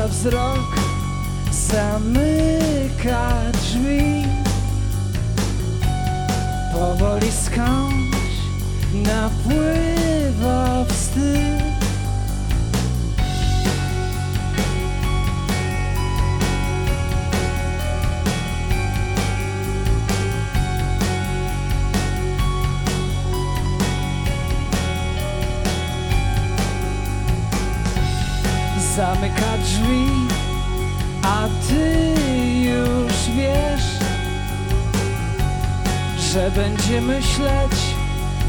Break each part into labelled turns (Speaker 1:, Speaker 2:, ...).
Speaker 1: Spuszcza wzrok, zamyka drzwi. Powoli skądś napływa Zamyka drzwi, a ty już wiesz że będzie myśleć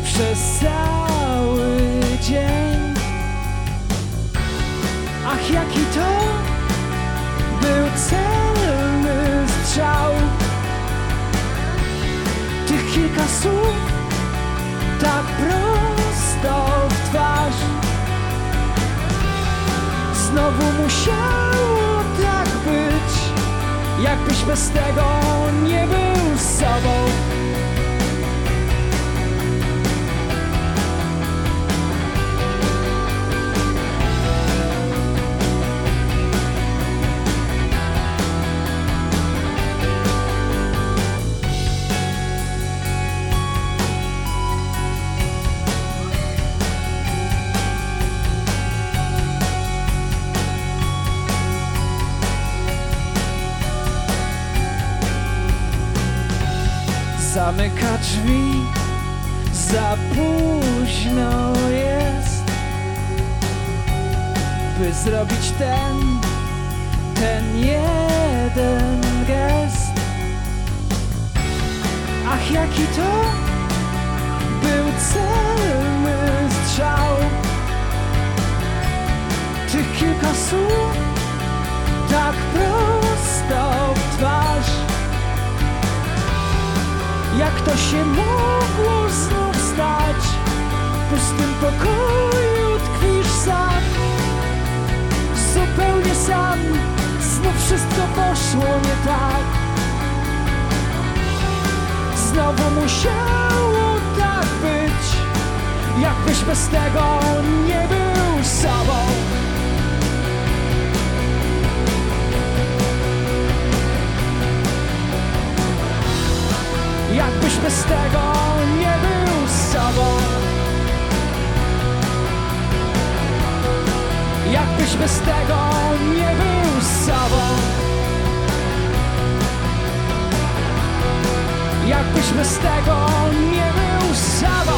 Speaker 1: przez cały dzień. Ach, jaki to był celny strzał. Tych kilka słów tak prosto Znowu musiało tak być, jakbyś bez tego nie był sobą. Zamyka drzwi, za późno jest, by zrobić ten, ten jeden gest. Ach, jaki to to się mogło znów stać? W pustym pokoju tkwisz sam. Zupełnie sam. Znów wszystko poszło nie tak. Znowu musiało tak być. Jakbyś bez tego Jakbyś bez tego nie był sobą. Jakbyś bez tego nie był sobą. Jakbyś bez tego nie był sobą